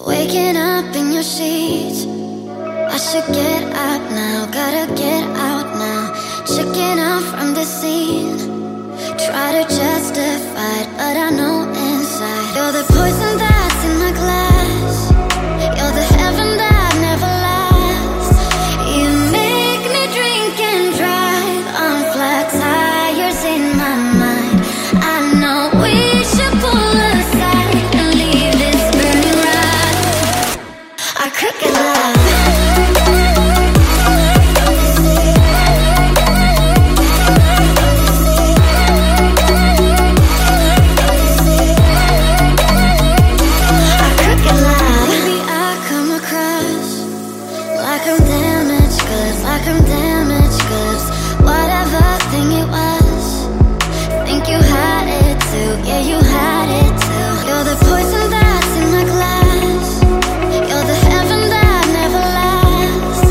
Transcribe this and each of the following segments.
Waking up in your sheets. I should get up now, gotta get out now. Checking out from the scene. Try to justify it, but I know inside you're the poison that's in my glass. You're the heaven that never lasts. You make me drink and drive I'm damaged goods, I'm damaged goods. Whatever thing it was, think you had it too. Yeah, you had it too. You're the poison that's in my glass. You're the heaven that never lasts.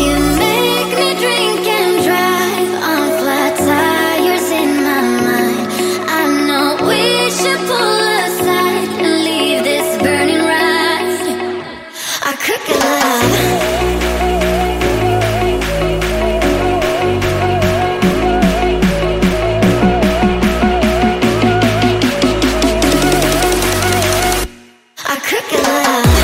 You make me drink and drive on flat tires in my mind. I know we should pull aside and leave this burning ride. Our crooked love. good.